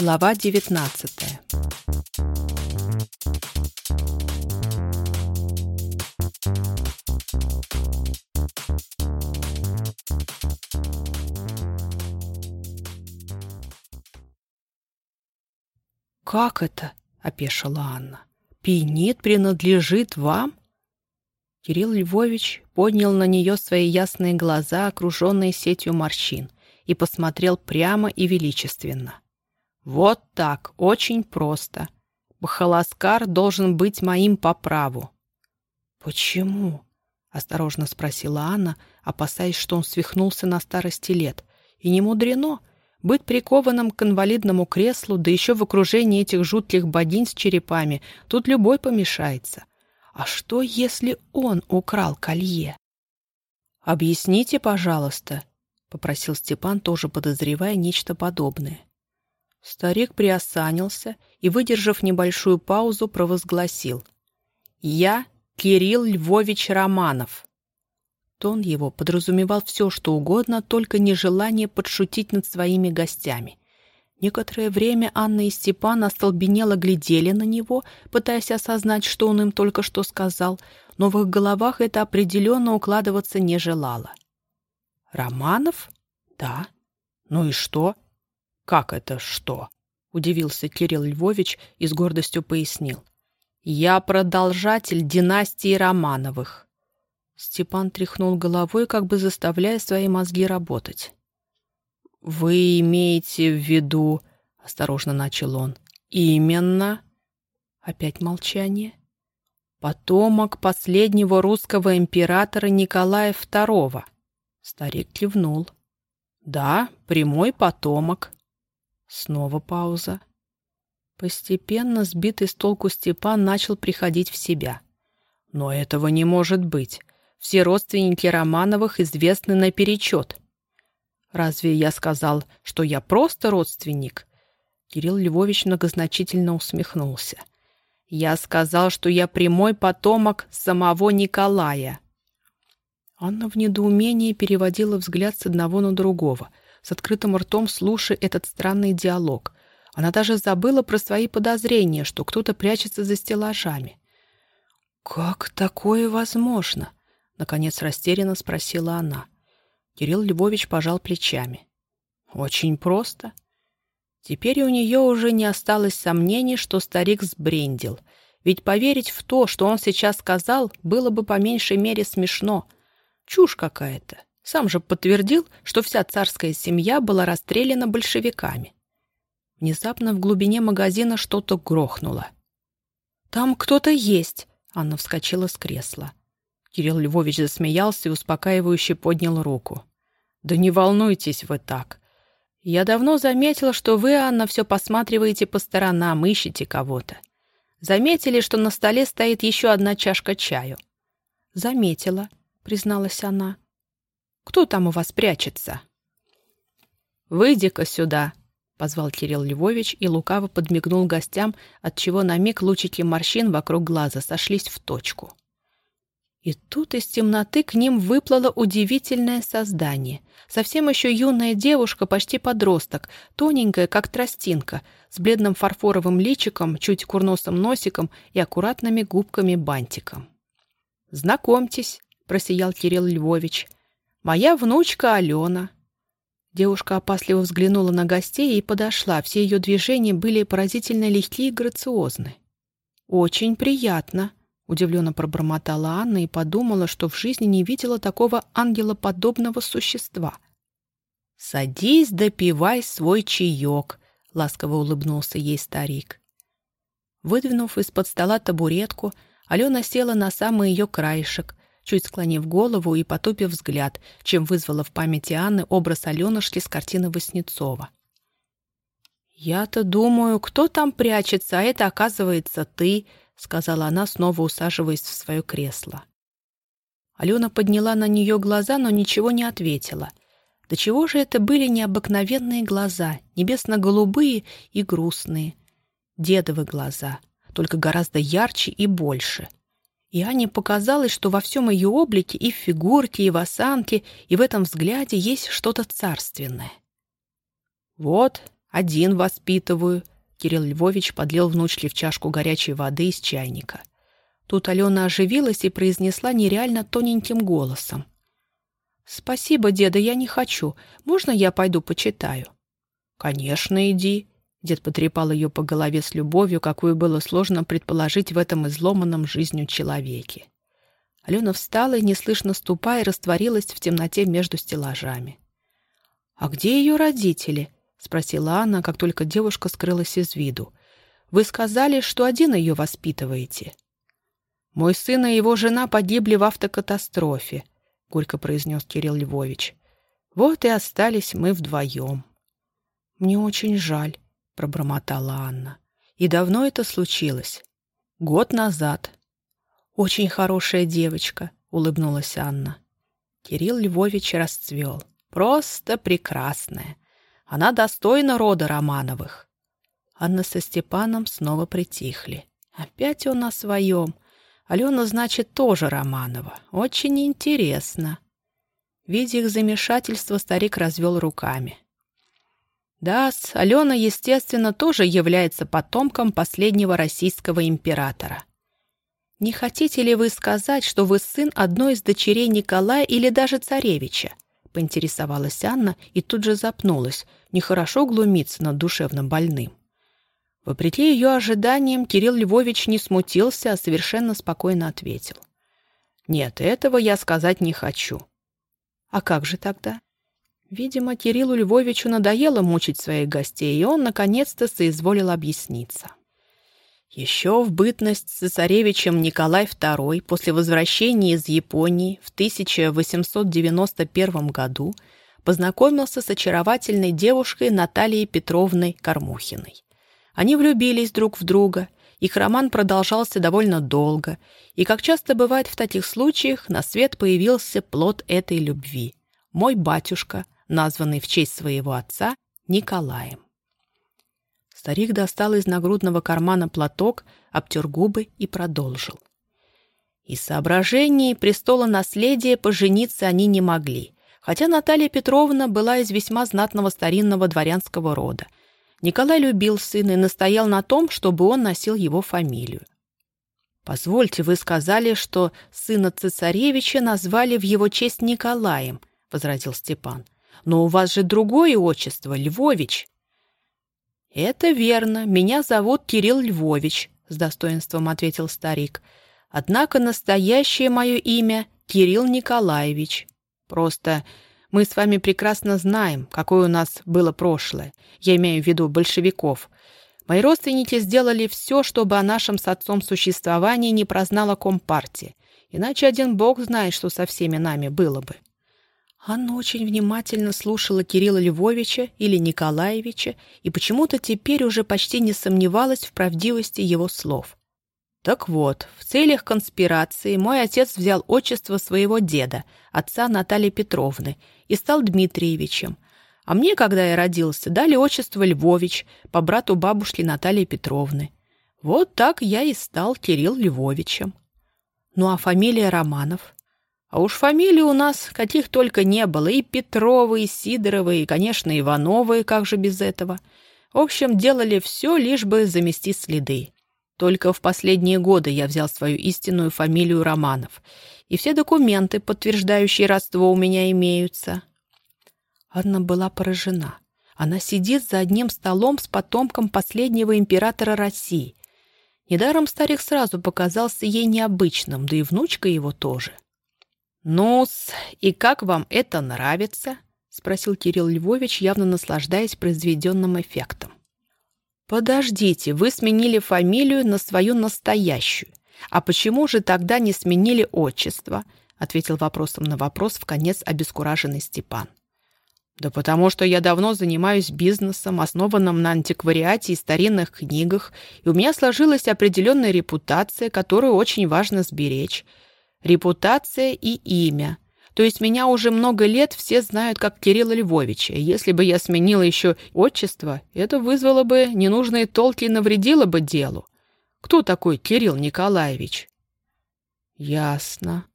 Глава девятнадцатая. «Как это?» — опешила Анна. «Пиенит принадлежит вам?» Кирилл Львович поднял на нее свои ясные глаза, окруженные сетью морщин, и посмотрел прямо и величественно. «Вот так, очень просто. Бахаласкар должен быть моим по праву». «Почему?» — осторожно спросила Анна, опасаясь, что он свихнулся на старости лет. «И не мудрено. Быть прикованным к инвалидному креслу, да еще в окружении этих жутких богинь с черепами, тут любой помешается. А что, если он украл колье? «Объясните, пожалуйста», — попросил Степан, тоже подозревая нечто подобное. Старик приосанился и, выдержав небольшую паузу, провозгласил. «Я Кирилл Львович Романов». Тон его подразумевал все, что угодно, только нежелание подшутить над своими гостями. Некоторое время Анна и Степан остолбенело глядели на него, пытаясь осознать, что он им только что сказал, но в их головах это определенно укладываться не желало. «Романов? Да. Ну и что?» «Как это что?» — удивился Кирилл Львович и с гордостью пояснил. «Я продолжатель династии Романовых. Степан тряхнул головой, как бы заставляя свои мозги работать. «Вы имеете в виду...» — осторожно начал он. «Именно...» Опять молчание. «Потомок последнего русского императора Николая II». Старик кивнул. «Да, прямой потомок». Снова пауза. Постепенно сбитый с толку Степан начал приходить в себя. «Но этого не может быть. Все родственники Романовых известны наперечет. Разве я сказал, что я просто родственник? Кирилл Львович многозначительно усмехнулся. Я сказал, что я прямой потомок самого Николая. Анна в недоумении переводила взгляд с одного на другого, с открытым ртом слушая этот странный диалог. Она даже забыла про свои подозрения, что кто-то прячется за стеллажами. «Как такое возможно?» Наконец растерянно спросила она. Кирилл Львович пожал плечами. «Очень просто. Теперь у нее уже не осталось сомнений, что старик сбрендил. Ведь поверить в то, что он сейчас сказал, было бы по меньшей мере смешно. Чушь какая-то. Сам же подтвердил, что вся царская семья была расстреляна большевиками. Внезапно в глубине магазина что-то грохнуло. «Там кто-то есть!» — Анна вскочила с кресла. Кирилл Львович засмеялся и успокаивающе поднял руку. «Да не волнуйтесь вы так. Я давно заметила, что вы, Анна, все посматриваете по сторонам, ищете кого-то. Заметили, что на столе стоит еще одна чашка чаю?» «Заметила», — призналась она. «Кто там у вас прячется?» «Выйди-ка сюда», — позвал Кирилл Львович и лукаво подмигнул гостям, отчего на миг лучики морщин вокруг глаза сошлись в точку. И тут из темноты к ним выплыло удивительное создание. Совсем еще юная девушка, почти подросток, тоненькая, как тростинка, с бледным фарфоровым личиком, чуть курносым носиком и аккуратными губками-бантиком. «Знакомьтесь», — просиял Кирилл Львович, — «моя внучка Алена». Девушка опасливо взглянула на гостей и подошла. Все ее движения были поразительно легкие и грациозны. «Очень приятно», Удивленно пробормотала Анна и подумала, что в жизни не видела такого ангелоподобного существа. «Садись, допивай свой чаек», — ласково улыбнулся ей старик. Выдвинув из-под стола табуретку, Алена села на самый ее краешек, чуть склонив голову и потупив взгляд, чем вызвала в памяти Анны образ Аленушки с картины Васнецова. «Я-то думаю, кто там прячется, а это, оказывается, ты», сказала она, снова усаживаясь в свое кресло. Алена подняла на нее глаза, но ничего не ответила. До чего же это были необыкновенные глаза, небесно-голубые и грустные. Дедовы глаза, только гораздо ярче и больше. И Ане показалось, что во всем ее облике и в фигурке, и в осанке, и в этом взгляде есть что-то царственное. «Вот, Один воспитываю. Кирилл Львович подлил внучли в чашку горячей воды из чайника. Тут Алена оживилась и произнесла нереально тоненьким голосом. «Спасибо, деда, я не хочу. Можно я пойду почитаю?» «Конечно, иди», Дед потрепал ее по голове с любовью, какую было сложно предположить в этом изломанном жизнью человеке. Алена встала и, неслышно ступая, растворилась в темноте между стеллажами. «А где ее родители?» — спросила Анна, как только девушка скрылась из виду. «Вы сказали, что один ее воспитываете». «Мой сын и его жена погибли в автокатастрофе», — горько произнес Кирилл Львович. «Вот и остались мы вдвоем». «Мне очень жаль», пробормотала Анна. «И давно это случилось?» «Год назад». «Очень хорошая девочка», — улыбнулась Анна. Кирилл Львович расцвел. «Просто прекрасная. Она достойна рода Романовых». Анна со Степаном снова притихли. «Опять он о своем. Алена, значит, тоже Романова. Очень интересно». Видя их замешательство, старик развел руками. Да, Алена, естественно, тоже является потомком последнего российского императора. Не хотите ли вы сказать, что вы сын одной из дочерей Николая или даже царевича? Поинтересовалась Анна и тут же запнулась. Нехорошо глумиться над душевным больным. Вопреки ее ожиданиям, Кирилл Львович не смутился, а совершенно спокойно ответил. «Нет, этого я сказать не хочу». «А как же тогда?» Видимо, Кириллу Львовичу надоело мучить своих гостей, и он, наконец-то, соизволил объясниться. Еще в бытность с цесаревичем Николай II после возвращения из Японии в 1891 году познакомился с очаровательной девушкой Натальей Петровной Кормухиной. Они влюбились друг в друга, их роман продолжался довольно долго, и, как часто бывает в таких случаях, на свет появился плод этой любви – мой батюшка – названный в честь своего отца Николаем. Старик достал из нагрудного кармана платок, обтер губы и продолжил. Из соображений престола наследия пожениться они не могли, хотя Наталья Петровна была из весьма знатного старинного дворянского рода. Николай любил сына и настоял на том, чтобы он носил его фамилию. «Позвольте, вы сказали, что сына цесаревича назвали в его честь Николаем», — возразил Степан. Но у вас же другое отчество, Львович». «Это верно. Меня зовут Кирилл Львович», — с достоинством ответил старик. «Однако настоящее мое имя — Кирилл Николаевич. Просто мы с вами прекрасно знаем, какое у нас было прошлое. Я имею в виду большевиков. Мои родственники сделали все, чтобы о нашем с отцом существовании не прознала Компартия. Иначе один бог знает, что со всеми нами было бы». Анна очень внимательно слушала Кирилла Львовича или Николаевича и почему-то теперь уже почти не сомневалась в правдивости его слов. Так вот, в целях конспирации мой отец взял отчество своего деда, отца Натальи Петровны, и стал Дмитриевичем. А мне, когда я родился, дали отчество Львович по брату бабушки Натальи Петровны. Вот так я и стал Кирилл Львовичем. Ну а фамилия Романов? А уж фамилий у нас каких только не было, и Петровы, и Сидоровы, и, конечно, Ивановы, как же без этого. В общем, делали все, лишь бы замести следы. Только в последние годы я взял свою истинную фамилию Романов, и все документы, подтверждающие родство, у меня имеются. Анна была поражена. Она сидит за одним столом с потомком последнего императора России. Недаром старик сразу показался ей необычным, да и внучка его тоже. «Ну-с, и как вам это нравится?» — спросил Кирилл Львович, явно наслаждаясь произведенным эффектом. «Подождите, вы сменили фамилию на свою настоящую. А почему же тогда не сменили отчество?» — ответил вопросом на вопрос в конец обескураженный Степан. «Да потому что я давно занимаюсь бизнесом, основанным на антиквариате и старинных книгах, и у меня сложилась определенная репутация, которую очень важно сберечь репутация и имя. То есть меня уже много лет все знают как Кирилла Львовича. Если бы я сменила еще отчество, это вызвало бы ненужные толки и навредило бы делу. Кто такой Кирилл Николаевич? Ясно.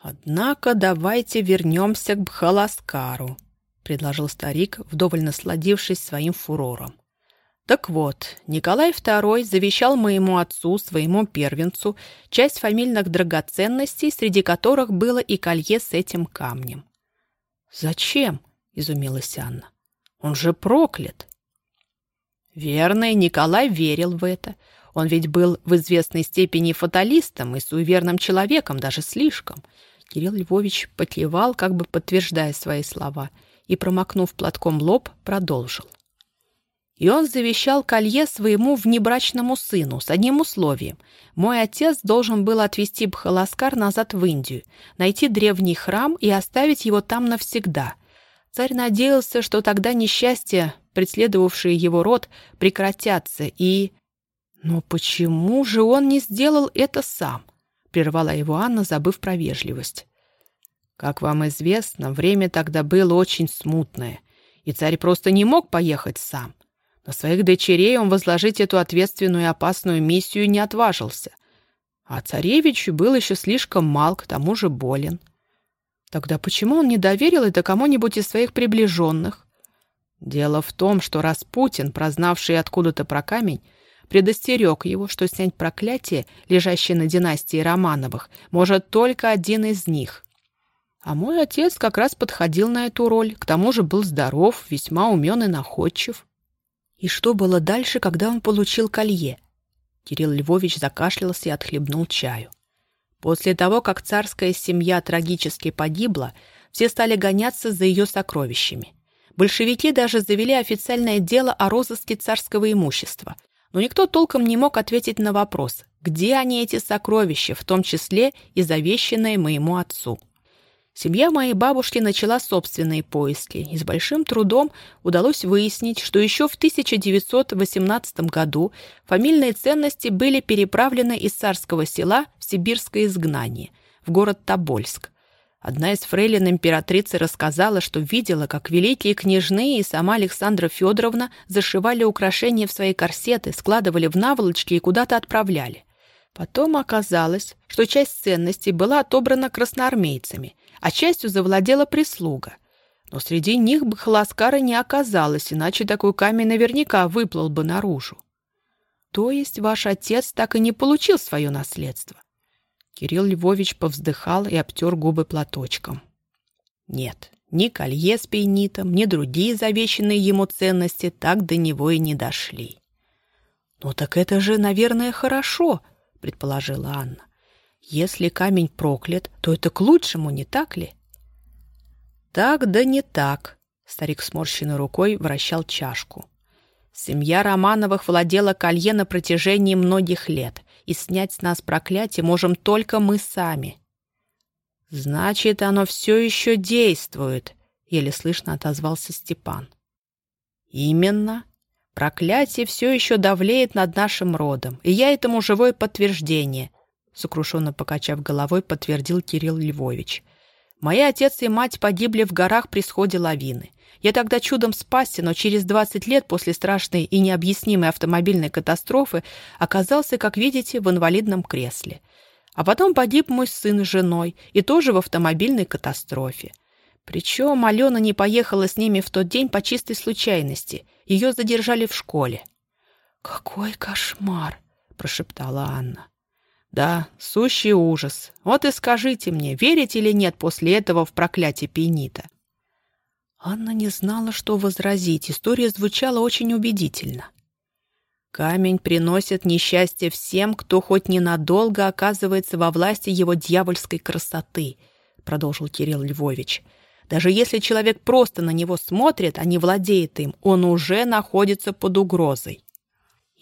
Однако давайте вернемся к Бхаласкару. — предложил старик, вдоволь насладившись своим фурором. Так вот, Николай II завещал моему отцу, своему первенцу, часть фамильных драгоценностей, среди которых было и колье с этим камнем. «Зачем?» — изумилась Анна. «Он же проклят!» Верно, и Николай верил в это. Он ведь был в известной степени фаталистом и суеверным человеком, даже слишком. Кирилл Львович потлевал, как бы подтверждая свои слова, и, промокнув платком лоб, продолжил. — и он завещал колье своему внебрачному сыну с одним условием. Мой отец должен был отвезти Бхаласкар назад в Индию, найти древний храм и оставить его там навсегда. Царь надеялся, что тогда несчастья, преследовавшие его род, прекратятся, и... «Но почему же он не сделал это сам?» — прервала его Анна, забыв про вежливость. «Как вам известно, время тогда было очень смутное, и царь просто не мог поехать сам. На своих дочерей он возложить эту ответственную и опасную миссию не отважился. А царевич был еще слишком мал, к тому же болен. Тогда почему он не доверил это кому-нибудь из своих приближенных? Дело в том, что Распутин, прознавший откуда-то про камень, предостерег его, что снять проклятие, лежащее на династии Романовых, может только один из них. А мой отец как раз подходил на эту роль, к тому же был здоров, весьма умен и находчив. И что было дальше, когда он получил колье? Кирилл Львович закашлялся и отхлебнул чаю. После того, как царская семья трагически погибла, все стали гоняться за ее сокровищами. Большевики даже завели официальное дело о розыске царского имущества. Но никто толком не мог ответить на вопрос, где они эти сокровища, в том числе и завещанные моему отцу. Семья моей бабушки начала собственные поиски, и с большим трудом удалось выяснить, что еще в 1918 году фамильные ценности были переправлены из царского села в сибирское изгнание, в город Тобольск. Одна из фрейлин императрицы рассказала, что видела, как великие княжны и сама Александра Федоровна зашивали украшения в свои корсеты, складывали в наволочки и куда-то отправляли. Потом оказалось, что часть ценностей была отобрана красноармейцами, а частью завладела прислуга. Но среди них бы Халаскара не оказалось, иначе такой камень наверняка выплыл бы наружу. То есть ваш отец так и не получил свое наследство? Кирилл Львович повздыхал и обтер губы платочком. Нет, ни колье с пейнитом, ни другие завещанные ему ценности так до него и не дошли. «Ну так это же, наверное, хорошо», — предположила Анна. Если камень проклят, то это к лучшему, не так ли? Так да не так. Старик сморщенной рукой вращал чашку. Семья Романовых владела колье на протяжении многих лет, и снять с нас проклятие можем только мы сами. Значит, оно все еще действует, еле слышно отозвался Степан. Именно. Проклятие все еще давлеет над нашим родом, и я этому живое подтверждение — сокрушенно покачав головой, подтвердил Кирилл Львович. «Мои отец и мать погибли в горах при сходе лавины. Я тогда чудом спасся, но через 20 лет после страшной и необъяснимой автомобильной катастрофы оказался, как видите, в инвалидном кресле. А потом погиб мой сын с женой, и тоже в автомобильной катастрофе. Причем Алена не поехала с ними в тот день по чистой случайности. Ее задержали в школе. «Какой кошмар!» — прошептала Анна. Да, сущий ужас. Вот и скажите мне, верите или нет после этого в проклятие Пенита? Анна не знала, что возразить. История звучала очень убедительно. Камень приносит несчастье всем, кто хоть ненадолго оказывается во власти его дьявольской красоты, продолжил Кирилл Львович. Даже если человек просто на него смотрит, а не владеет им, он уже находится под угрозой.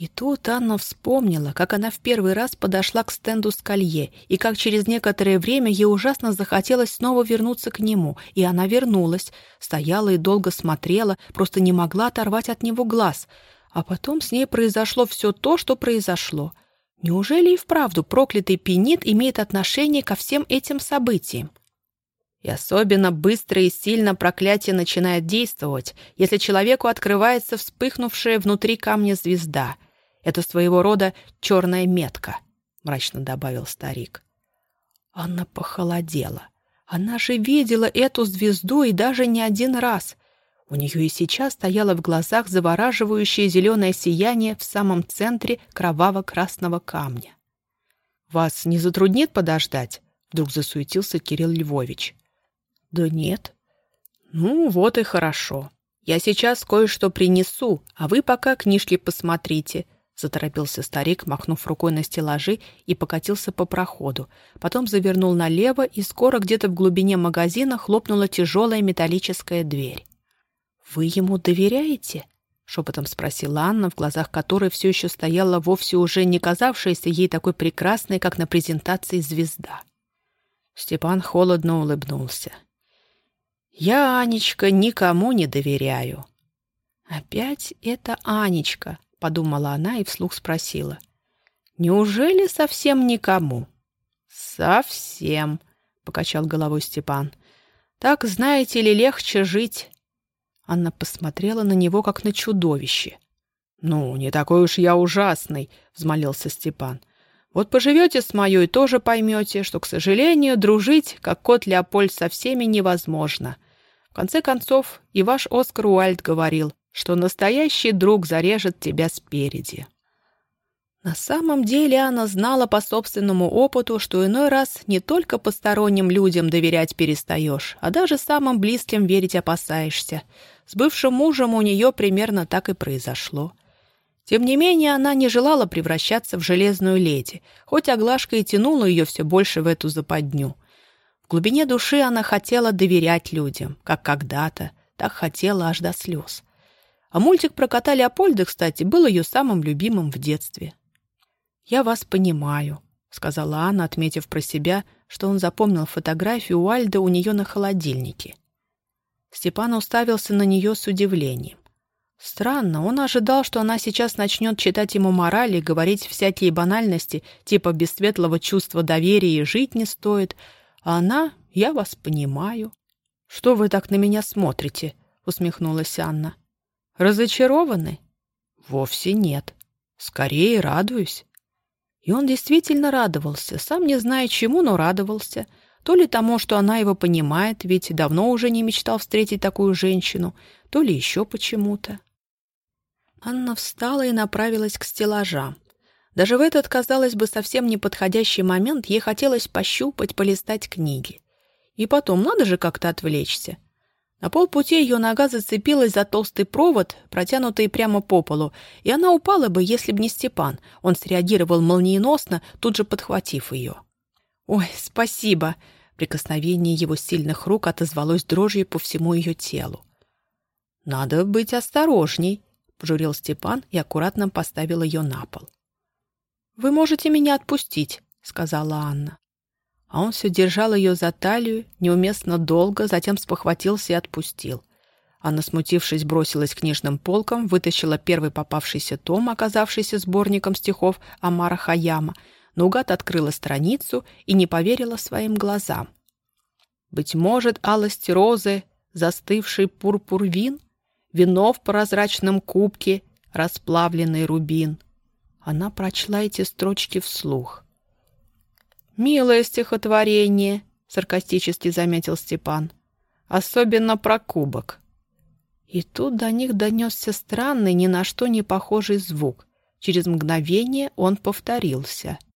И тут Анна вспомнила, как она в первый раз подошла к стенду с колье, и как через некоторое время ей ужасно захотелось снова вернуться к нему, и она вернулась, стояла и долго смотрела, просто не могла оторвать от него глаз. А потом с ней произошло все то, что произошло. Неужели и вправду проклятый пенит имеет отношение ко всем этим событиям? И особенно быстро и сильно проклятие начинает действовать, если человеку открывается вспыхнувшая внутри камня звезда — это своего рода черная метка», — мрачно добавил старик. Анна похолодела. Она же видела эту звезду и даже не один раз. У нее и сейчас стояло в глазах завораживающее зеленое сияние в самом центре кроваво-красного камня. «Вас не затруднит подождать?» — вдруг засуетился Кирилл Львович. «Да нет». «Ну, вот и хорошо. Я сейчас кое-что принесу, а вы пока книжки посмотрите», — заторопился старик, махнув рукой на стеллажи и покатился по проходу. Потом завернул налево, и скоро где-то в глубине магазина хлопнула тяжелая металлическая дверь. «Вы ему доверяете?» — шепотом спросила Анна, в глазах которой все еще стояла вовсе уже не казавшаяся ей такой прекрасной, как на презентации звезда. Степан холодно улыбнулся. «Я, Анечка, никому не доверяю». «Опять это Анечка», — подумала она и вслух спросила. «Неужели совсем никому?» «Совсем», — покачал головой Степан. «Так, знаете ли, легче жить. Анна посмотрела на него, как на чудовище. «Ну, не такой уж я ужасный», — взмолился Степан. «Вот поживете с моей, тоже поймете, что, к сожалению, дружить, как кот Леопольд, со всеми невозможно. В конце концов, и ваш Оскар Уальд говорил, что настоящий друг зарежет тебя спереди». На самом деле она знала по собственному опыту, что иной раз не только посторонним людям доверять перестаешь, а даже самым близким верить опасаешься. С бывшим мужем у нее примерно так и произошло. Тем не менее, она не желала превращаться в железную леди, хоть Аглашка и тянула ее все больше в эту западню. В глубине души она хотела доверять людям, как когда-то, так хотела аж до слез. А мультик про кота Леопольда, кстати, был ее самым любимым в детстве. «Я вас понимаю», — сказала Анна, отметив про себя, что он запомнил фотографию Уальда у нее на холодильнике. Степан уставился на нее с удивлением. Странно, он ожидал, что она сейчас начнет читать ему морали говорить всякие банальности, типа без светлого чувства доверия и жить не стоит, а она «я вас понимаю». «Что вы так на меня смотрите?» — усмехнулась Анна. «Разочарованы?» «Вовсе нет. Скорее радуюсь». И он действительно радовался, сам не зная чему, но радовался — то ли тому, что она его понимает, ведь давно уже не мечтал встретить такую женщину, то ли еще почему-то. Анна встала и направилась к стеллажам. Даже в этот, казалось бы, совсем неподходящий момент ей хотелось пощупать, полистать книги. И потом, надо же как-то отвлечься. На полпути ее нога зацепилась за толстый провод, протянутый прямо по полу, и она упала бы, если бы не Степан. Он среагировал молниеносно, тут же подхватив ее. «Ой, спасибо!» Прикосновение его сильных рук отозвалось дрожью по всему ее телу. «Надо быть осторожней», — пожурил Степан и аккуратно поставил ее на пол. «Вы можете меня отпустить», — сказала Анна. А он все держал ее за талию, неуместно долго, затем спохватился и отпустил. Анна, смутившись, бросилась к книжным полкам, вытащила первый попавшийся том, оказавшийся сборником стихов Амара Хаяма, наугад открыла страницу и не поверила своим глазам. Быть может, алости розы, застывший пурпур вин, вино в прозрачном кубке, расплавленный рубин. Она прочла эти строчки вслух. «Милое стихотворение», — саркастически заметил Степан. «Особенно про кубок». И тут до них донесся странный, ни на что не похожий звук. Через мгновение он повторился —